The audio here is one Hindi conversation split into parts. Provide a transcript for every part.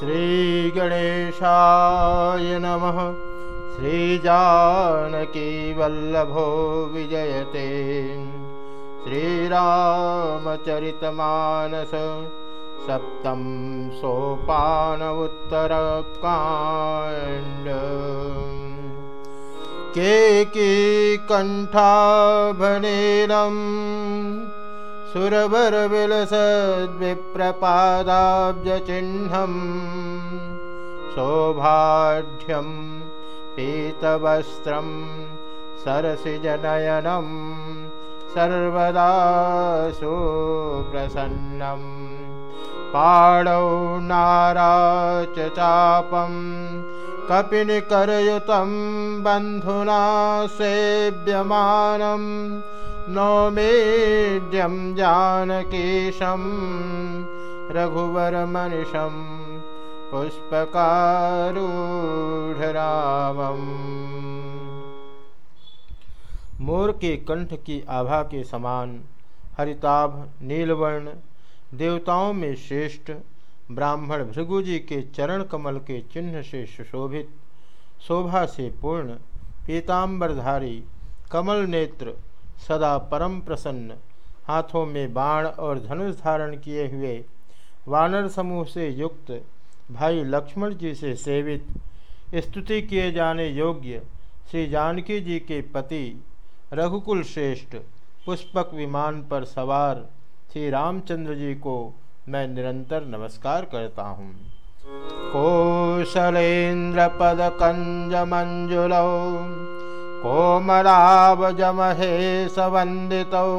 श्रीगणेशाय नमः। श्रीजानकीवल्लभो विजयते। श्रीरामचरितमानस। सप्तं सोपान उत्तरकाण्ड। केकी कण्ठाभनेलम् सुरवरविलसद्विप्रपादाब्जचिह्नम् सौभाढ्यं पीतवस्त्रं सरसिजनयनं सर्वदा सुप्रसन्नं पाणौ नाराच चापं कपिनिकरयुतं बन्धुना सेव्यमानम् नौमेड्यं जानकीशं रघुवरमनिशं पुष्पकारूढरामम् मोर के कंठ की आभा के समान हरिताभ, नीलवर्ण, देवताओं में श्रेष्ठ, ब्राह्मण भृगुजी के चरण कमल के चिन्ह से सुशोभित, शोभा से पूर्ण पीताम्बरधारी कमल नेत्र सदा परम प्रसन्न। हाथों में बाण और धनुष धारण किए हुए वानर समूह से युक्त भाई लक्ष्मण जी से सेवित, स्तुति किए जाने योग्य श्री जानकी जी के पति, रघुकुल श्रेष्ठ, पुष्पक विमान पर सवार श्री रामचंद्र जी को मैं निरंतर नमस्कार करता हूँ। कौशलेन्द्र ओमरावजमहेशवन्दितौ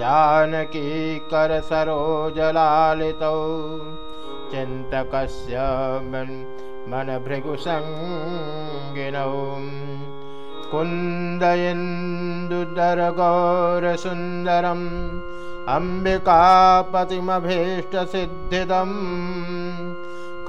जानकीकरसरोजलालितौ चिन्तकस्य मन् मनभृगुसङ्गिनौ। स्कुन्दुदरगौरसुन्दरम् अम्बिकापतिमभीष्टसिद्धिदम्।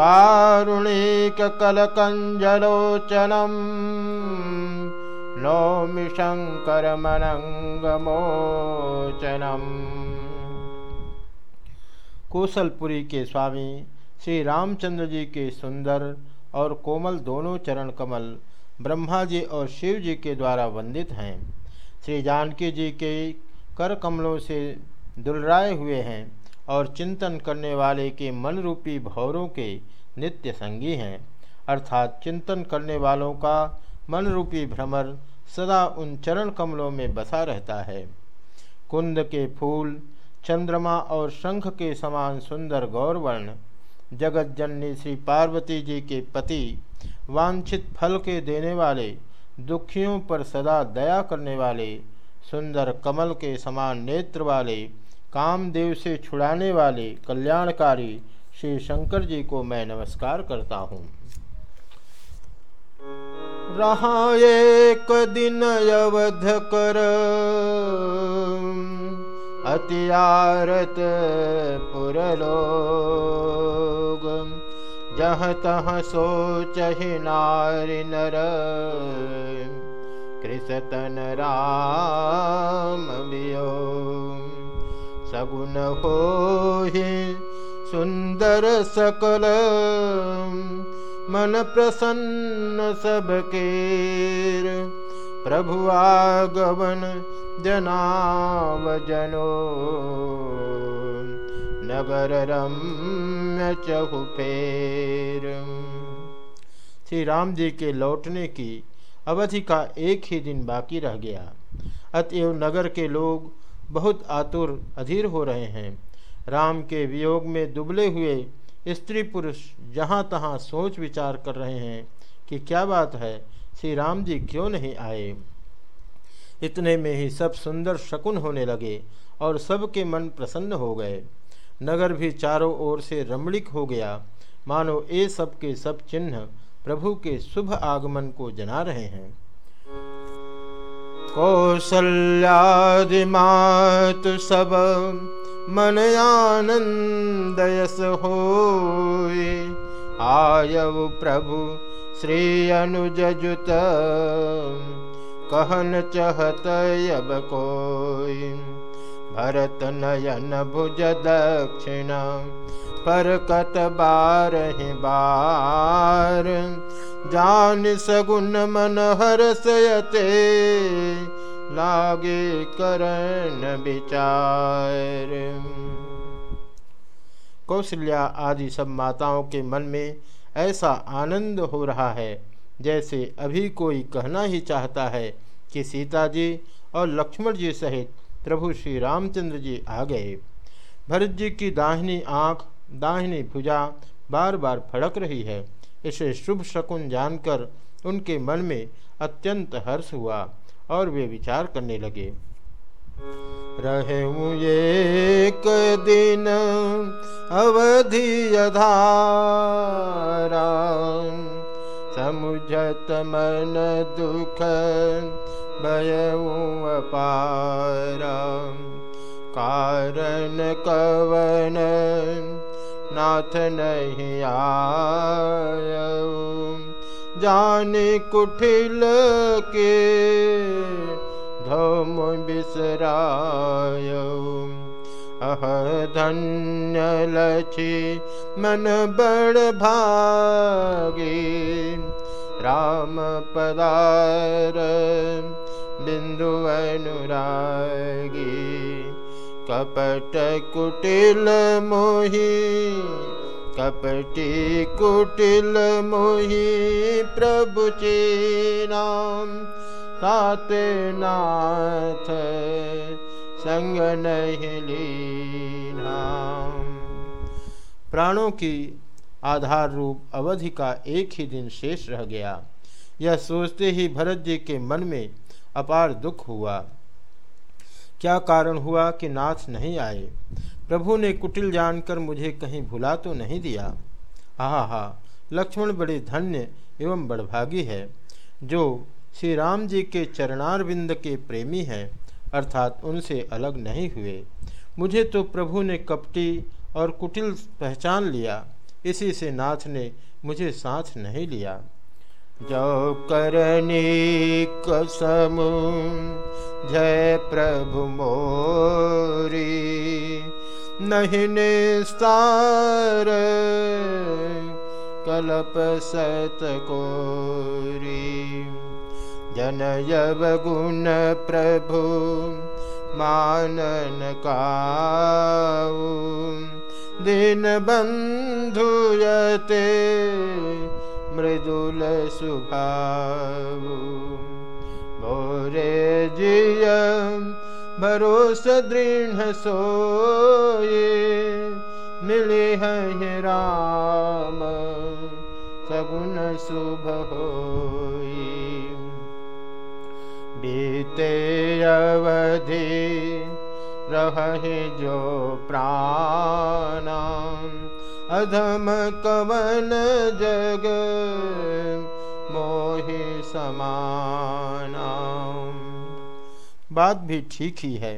कारुणिककलकञ्जलोचनम् नौमि शङ्करमनङ्गमोचनम्। कौशलपुरी के स्वामी, श्री रामचंद्र जी के सुंदर और कोमल दोनों चरण कमल ब्रह्मा जी और शिव जी के द्वारा वंदित हैं। श्री जानकी जी के कर कमलों से दुलराए हुए हैं। और चिंतन करने वाले के मन रूपी भौरों के नित्य संगी हैं। अर्थात चिंतन करने वालों का मन रूपी भ्रमर सदा उन चरण कमलों में बसा रहता है। कुंद के फूल, चंद्रमा और शंख के समान सुंदर गौरवर्ण जगत जननी श्री पार्वती जी के पति, वांछित फल के देने वाले, दुखियों पर सदा दया करने वाले, सुंदर कमल के समान नेत्र वाले कामदेव से छुड़ाने वाले कल्याणकारी श्री शंकर जी को मैं नमस्कार करता हूँ। रहा एक दिन अवध कर अतियारत पुरलोग जह तह सोच नारी नर कृषतन राम वियोग। सगुन हो सुंदर सकल, मन प्रसन्न सबके प्रभु आगवन जनाव जनो। नगर रम्य चहुफेर श्री राम जी के लौटने की अवधि का एक ही दिन बाकी रह गया। अतएव नगर के लोग बहुत आतुर, अधीर हो रहे हैं। राम के वियोग में दुबले हुए स्त्री पुरुष जहाँ तहाँ सोच विचार कर रहे हैं कि क्या बात है, श्री राम जी क्यों नहीं आए? इतने में ही सब सुंदर शकुन होने लगे और सबके मन प्रसन्न हो गए। नगर भी चारों ओर से रमणिक हो गया। मानो ये सब के सब चिन्ह प्रभु के शुभ आगमन को जना रहे हैं। कौशल्यादिमातु सब मन आनंदयस हो आयव प्रभु श्री अनुजुत कहन चहत अब कोई भरत नयन भुज दक्षिण पर कत बार जान सगुन मन हरसयते लागे करण विचार। कौशल्या आदि सब माताओं के मन में ऐसा आनंद हो रहा है, जैसे अभी कोई कहना ही चाहता है कि सीता जी और लक्ष्मण जी सहित प्रभु श्री रामचंद्र जी आ गए। भरत जी की दाहिनी आँख दाहिनी भुजा बार बार फड़क रही है। इसे शुभ शकुन जानकर उनके मन में अत्यंत हर्ष हुआ और वे विचार करने लगे। रहे एक दिन अवधि समुझत मन दुख अपारा। कारण कवन नाथ नहीं आय जाने कुठिल के धम बिसराय। अह धन्य लछि मन बड़ भागे। राम पदार बिंदु अनुरागी कपट कुटिल मोही, कपटी कुटिल मोही, प्रभु नाम ताते नाथ संग लीना। प्राणों की आधार रूप अवधि का एक ही दिन शेष रह गया। यह सोचते ही भरत जी के मन में अपार दुख हुआ। क्या कारण हुआ कि नाथ नहीं आए? प्रभु ने कुटिल जानकर मुझे कहीं भुला तो नहीं दिया। हा हा, लक्ष्मण बड़े धन्य एवं बड़भागी है, जो श्री राम जी के चरणारविंद के प्रेमी हैं, अर्थात उनसे अलग नहीं हुए। मुझे तो प्रभु ने कपटी और कुटिल पहचान लिया, इसी से नाथ ने मुझे साथ नहीं लिया। जो करनी कसम, जय प्रभु मोरी। नहीं निस्तार, कलप सत कोरी। जनयव गुण प्रभु, मानन का दिन बंधुयते मृदुल सुभाव। मोरे जिय भरोस दृढ़ सोए, मिले हैं राम, सगुन शुभ होई बीते अवधि रहे जो प्राणा अधम कवन जग मोहि समाना बात भी ठीक ही है,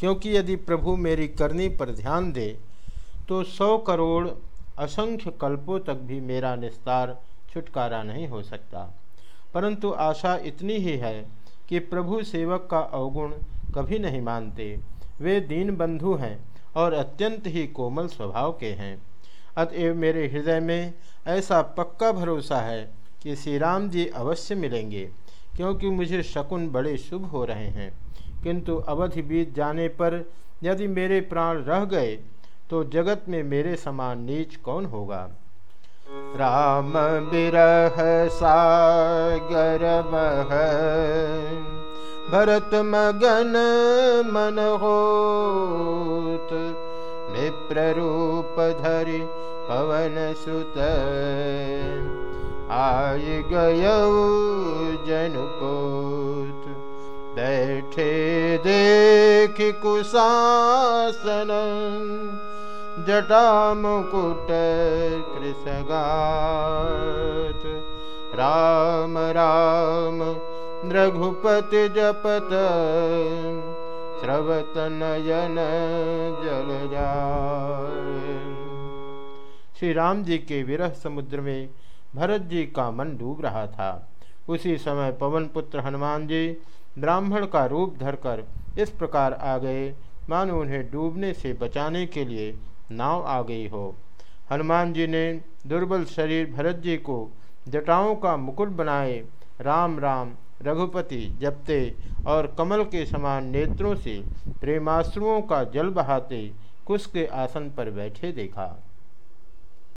क्योंकि यदि प्रभु मेरी करनी पर ध्यान दे तो सौ करोड़ असंख्य कल्पों तक भी मेरा निस्तार छुटकारा नहीं हो सकता। परंतु आशा इतनी ही है कि प्रभु सेवक का अवगुण कभी नहीं मानते। वे दीन बंधु हैं और अत्यंत ही कोमल स्वभाव के हैं। अतएव मेरे हृदय में ऐसा पक्का भरोसा है कि श्री राम जी अवश्य मिलेंगे, क्योंकि मुझे शकुन बड़े शुभ हो रहे हैं। किंतु अवधि बीत जाने पर यदि मेरे प्राण रह गए तो जगत में मेरे समान नीच कौन होगा? राम बिरह सागर मह, भरत मगन मन होत विप्र रूप धरि पवन सुत आय गय जनपोत बैठे देख कुशासन, जटा मुकुट कृषगात। राम राम, रघुपति जपत, श्रवत नयन जल श्री राम जी के विरह समुद्र में भरत जी का मन डूब रहा था। उसी समय पवन पुत्र हनुमान जी ब्राह्मण का रूप धरकर इस प्रकार आ गए। मानो उन्हें डूबने से बचाने के लिए नाव आ गई हो। हनुमान जी ने दुर्बल शरीर भरत जी को जटाओं का मुकुट बनाए, राम राम, रघुपति, जपते और कमल के समान नेत्रों से प्रेमाश्रुओं का जल बहाते कुश के आसन पर बैठे देखा।